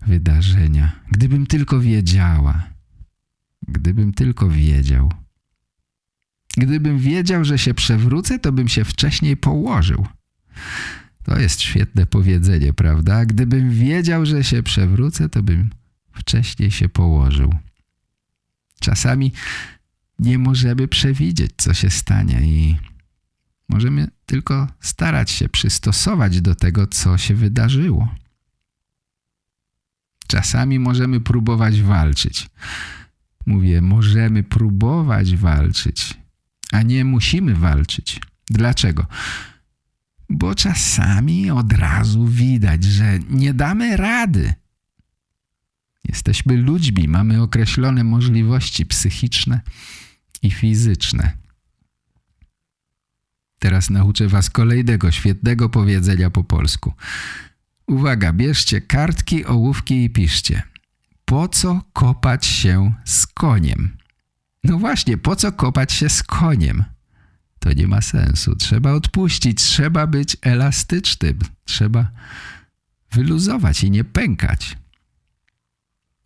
wydarzenia. Gdybym tylko wiedziała, gdybym tylko wiedział. Gdybym wiedział, że się przewrócę, to bym się wcześniej położył. To jest świetne powiedzenie, prawda? Gdybym wiedział, że się przewrócę, to bym wcześniej się położył. Czasami nie możemy przewidzieć, co się stanie i możemy tylko starać się przystosować do tego, co się wydarzyło. Czasami możemy próbować walczyć. Mówię, możemy próbować walczyć, a nie musimy walczyć. Dlaczego? Bo czasami od razu widać, że nie damy rady. Jesteśmy ludźmi, mamy określone możliwości psychiczne i fizyczne. Teraz nauczę was kolejnego świetnego powiedzenia po polsku. Uwaga, bierzcie kartki, ołówki i piszcie. Po co kopać się z koniem? No właśnie, po co kopać się z koniem? To nie ma sensu. Trzeba odpuścić, trzeba być elastycznym, trzeba wyluzować i nie pękać.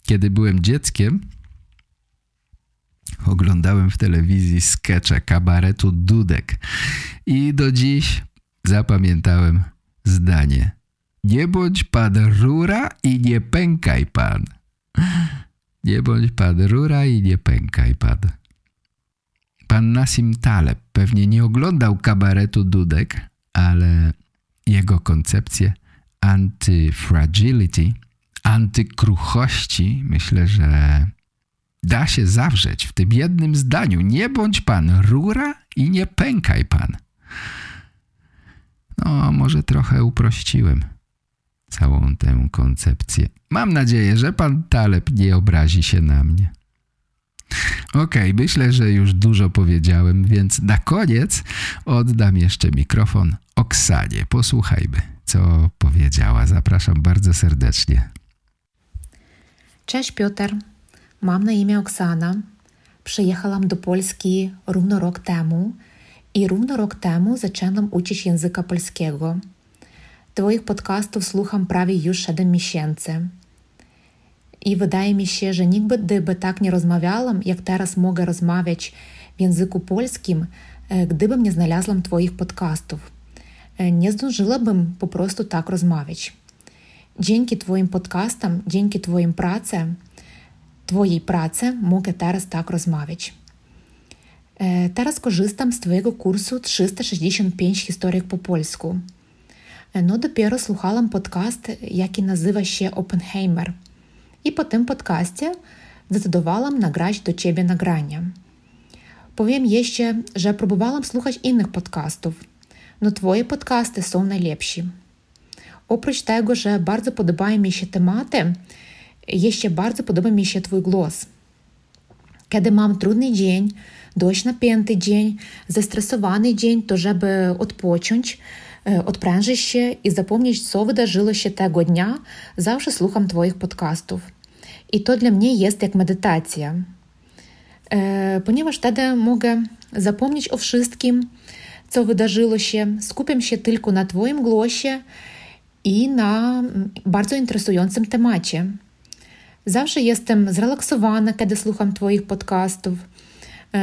Kiedy byłem dzieckiem, oglądałem w telewizji skecze kabaretu Dudek i do dziś zapamiętałem zdanie – nie bądź pan rura i nie pękaj pan. Nie bądź pan rura i nie pękaj pan. Pan Nassim Taleb pewnie nie oglądał kabaretu Dudek, ale jego koncepcje antyfragility, antykruchości myślę, że da się zawrzeć w tym jednym zdaniu. Nie bądź pan rura i nie pękaj pan. No, może trochę uprościłem całą tę koncepcję. Mam nadzieję, że pan Taleb nie obrazi się na mnie. Okej, okay, myślę, że już dużo powiedziałem, więc na koniec oddam jeszcze mikrofon Oksanie. Posłuchajmy, co powiedziała. Zapraszam bardzo serdecznie. Cześć Piotr, mam na imię Oksana. Przyjechałam do Polski równo rok temu i równo rok temu zaczęłam uczyć języka polskiego – Twoich podcastów słucham prawie już 7 miesięcy. I wydaje mi się, że nigdy by tak nie rozmawiałam, jak teraz mogę rozmawiać w języku polskim, gdybym nie znalazłam Twoich podcastów. Nie zdążyłabym po prostu tak rozmawiać. Dzięki Twoim podcastom, dzięki Twoim pracy, Twojej pracy mogę teraz tak rozmawiać. Teraz korzystam z Twojego kursu 365 historyk po polsku – No dopiero słuchałam podcast, jaki nazywa się Oppenheimer. I po tym podcaście zdecydowałam nagrać do Ciebie nagranie. Powiem jeszcze, że próbowałam słuchać innych podcastów. no Twoje podcasty są najlepsi. Oprócz tego, że bardzo podobają mi się tematy, jeszcze bardzo podoba mi się Twój głos. Kiedy mam trudny dzień, dość napięty dzień, zestresowany dzień, to żeby odpocząć, odprężyć się i zapomnieć, co wydarzyło się tego dnia, zawsze słucham Twoich podcastów. I to dla mnie jest jak medytacja. Ponieważ wtedy mogę zapomnieć o wszystkim, co wydarzyło się, skupiam się tylko na Twoim głosie i na bardzo interesującym temacie. Zawsze jestem zrelaksowana, kiedy słucham Twoich podcastów.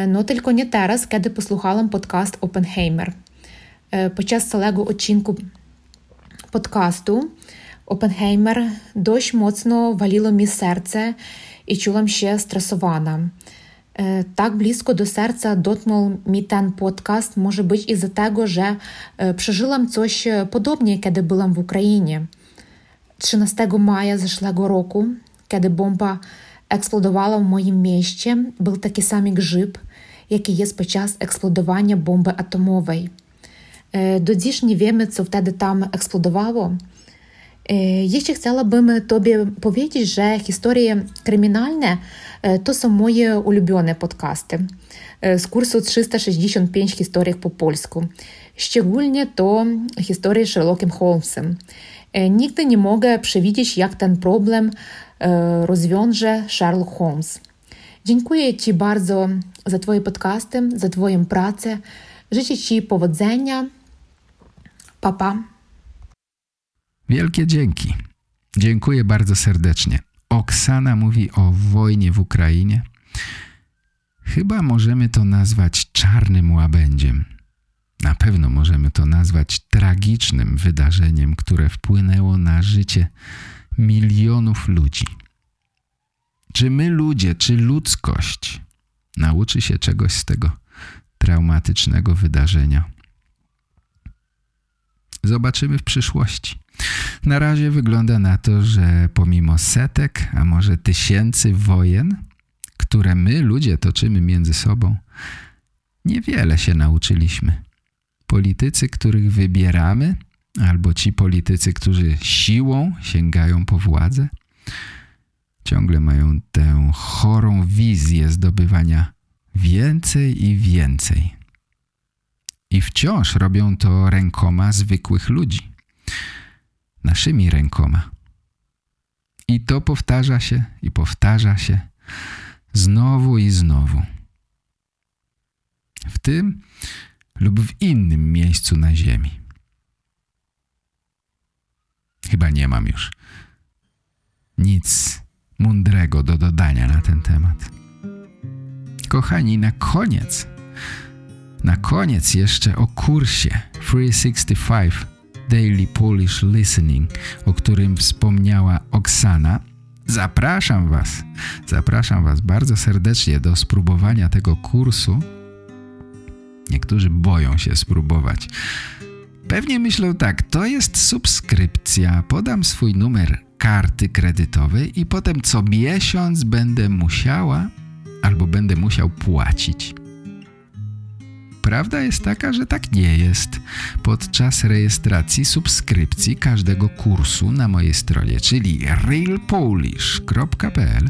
No tylko nie teraz, kiedy posłuchałam podcast Oppenheimer. Podczas całego odcinku podcastu Oppenheimer dość mocno waliło mi serce i czułam się stresowana. Tak blisko do serca dotknął mi ten podcast może być i za tego, że przeżyłam coś podobnie, kiedy byłam w Ukrainie. 13 maja zeszłego roku, kiedy bomba eksplodowała w moim mieście, był taki sam grzyb, jaki jest podczas eksplodowania bomby atomowej. Do dziś nie wiemy, co wtedy tam eksplodowało. Jeszcze chciałabym Tobie powiedzieć, że historie kryminalne to są moje ulubione podcasty z kursu 365 historii po polsku. Szczególnie to historie z Sherlockiem Holmesem. Nigdy nie mogę przewidzieć, jak ten problem rozwiąże Sherlock Holmes. Dziękuję Ci bardzo za Twoje podcasty, za Twoją pracę. Życzę Ci powodzenia. Papa. Pa. Wielkie dzięki. Dziękuję bardzo serdecznie. Oksana mówi o wojnie w Ukrainie. Chyba możemy to nazwać czarnym łabędziem. Na pewno możemy to nazwać tragicznym wydarzeniem, które wpłynęło na życie milionów ludzi. Czy my ludzie, czy ludzkość nauczy się czegoś z tego traumatycznego wydarzenia? Zobaczymy w przyszłości. Na razie wygląda na to, że pomimo setek, a może tysięcy wojen, które my, ludzie, toczymy między sobą, niewiele się nauczyliśmy. Politycy, których wybieramy, albo ci politycy, którzy siłą sięgają po władzę, ciągle mają tę chorą wizję zdobywania więcej i więcej. I wciąż robią to rękoma zwykłych ludzi naszymi rękoma. I to powtarza się i powtarza się znowu i znowu. W tym lub w innym miejscu na ziemi. Chyba nie mam już nic mądrego do dodania na ten temat. Kochani, na koniec, na koniec jeszcze o kursie 365 Daily Polish Listening, o którym wspomniała Oksana. Zapraszam Was, zapraszam Was bardzo serdecznie do spróbowania tego kursu. Niektórzy boją się spróbować. Pewnie myślą tak, to jest subskrypcja, podam swój numer karty kredytowej i potem co miesiąc będę musiała albo będę musiał płacić. Prawda jest taka, że tak nie jest. Podczas rejestracji subskrypcji każdego kursu na mojej stronie, czyli realpolish.pl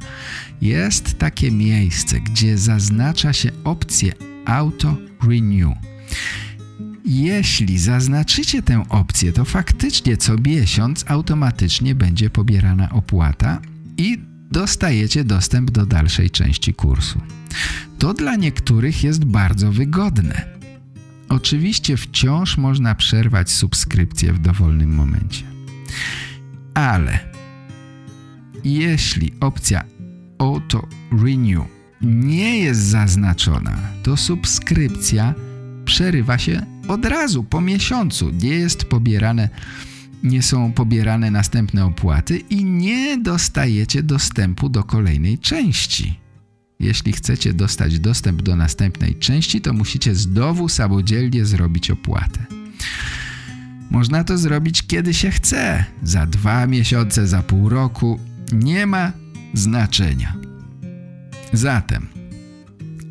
jest takie miejsce, gdzie zaznacza się opcję Auto Renew. Jeśli zaznaczycie tę opcję, to faktycznie co miesiąc automatycznie będzie pobierana opłata i dostajecie dostęp do dalszej części kursu. To dla niektórych jest bardzo wygodne. Oczywiście wciąż można przerwać subskrypcję w dowolnym momencie. Ale jeśli opcja Auto Renew nie jest zaznaczona, to subskrypcja przerywa się od razu po miesiącu. Nie jest pobierane nie są pobierane następne opłaty i nie dostajecie dostępu do kolejnej części. Jeśli chcecie dostać dostęp do następnej części, to musicie znowu samodzielnie zrobić opłatę. Można to zrobić kiedy się chce, za dwa miesiące, za pół roku, nie ma znaczenia. Zatem,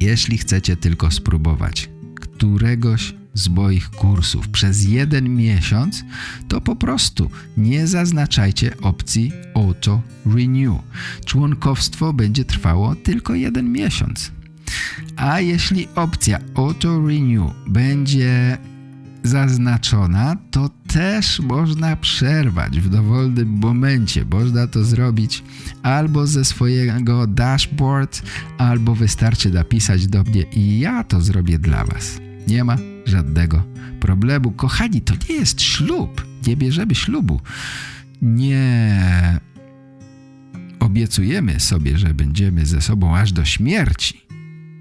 jeśli chcecie tylko spróbować któregoś z moich kursów przez jeden miesiąc, to po prostu nie zaznaczajcie opcji Auto Renew. Członkowstwo będzie trwało tylko jeden miesiąc. A jeśli opcja Auto Renew będzie zaznaczona, to też można przerwać w dowolnym momencie. Można to zrobić albo ze swojego dashboard, albo wystarczy napisać do mnie i ja to zrobię dla Was. Nie ma żadnego problemu. Kochani, to nie jest ślub. Nie bierzemy ślubu. Nie obiecujemy sobie, że będziemy ze sobą aż do śmierci.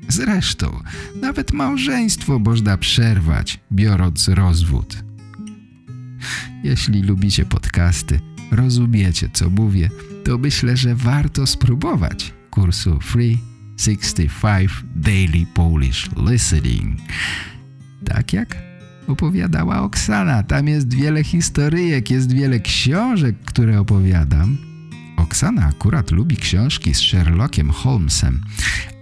Zresztą, nawet małżeństwo można przerwać, biorąc rozwód. Jeśli lubicie podcasty, rozumiecie co mówię, to myślę, że warto spróbować kursu Free 65 Daily Polish Listening. Tak jak opowiadała Oksana, tam jest wiele historyjek, jest wiele książek, które opowiadam. Oksana akurat lubi książki z Sherlockiem Holmesem,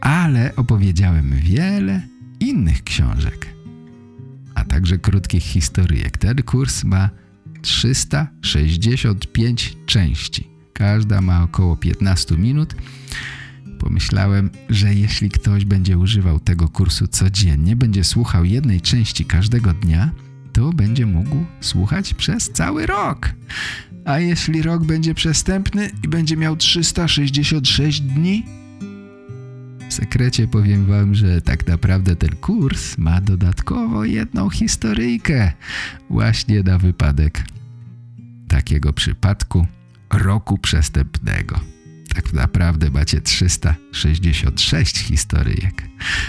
ale opowiedziałem wiele innych książek, a także krótkich historyjek. Ten kurs ma 365 części. Każda ma około 15 minut. Pomyślałem, że jeśli ktoś będzie używał tego kursu codziennie, będzie słuchał jednej części każdego dnia, to będzie mógł słuchać przez cały rok. A jeśli rok będzie przestępny i będzie miał 366 dni, w sekrecie powiem wam, że tak naprawdę ten kurs ma dodatkowo jedną historyjkę właśnie na wypadek takiego przypadku roku przestępnego. Tak naprawdę macie 366 historyjek.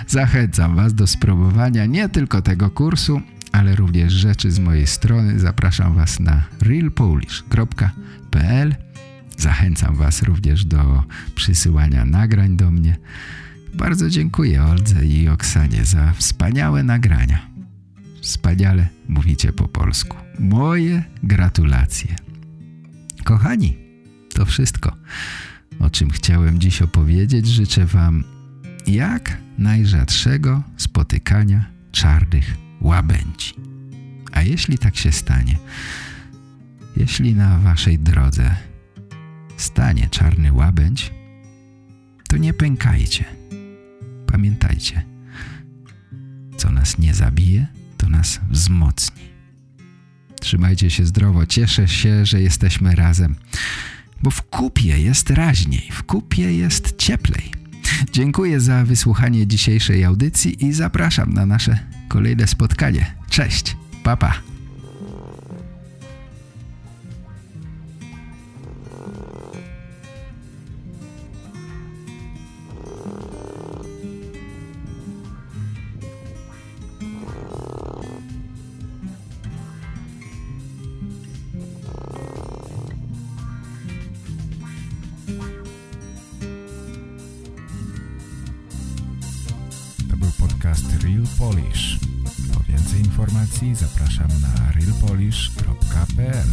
Zachęcam was do spróbowania nie tylko tego kursu, ale również rzeczy z mojej strony. Zapraszam was na realpolish.pl Zachęcam was również do przysyłania nagrań do mnie. Bardzo dziękuję Oldze i Oksanie za wspaniałe nagrania. Wspaniale mówicie po polsku. Moje gratulacje. Kochani, to wszystko, o czym chciałem dziś opowiedzieć. Życzę wam jak najrzadszego spotykania czarnych łabędzi. A jeśli tak się stanie, jeśli na waszej drodze stanie czarny łabędź, to nie pękajcie. Pamiętajcie, co nas nie zabije, to nas wzmocni. Trzymajcie się zdrowo, cieszę się, że jesteśmy razem, bo w kupie jest raźniej, w kupie jest cieplej. Dziękuję za wysłuchanie dzisiejszej audycji i zapraszam na nasze kolejne spotkanie. Cześć, papa. Pa. Polish. Po więcej informacji zapraszam na realpolish.pl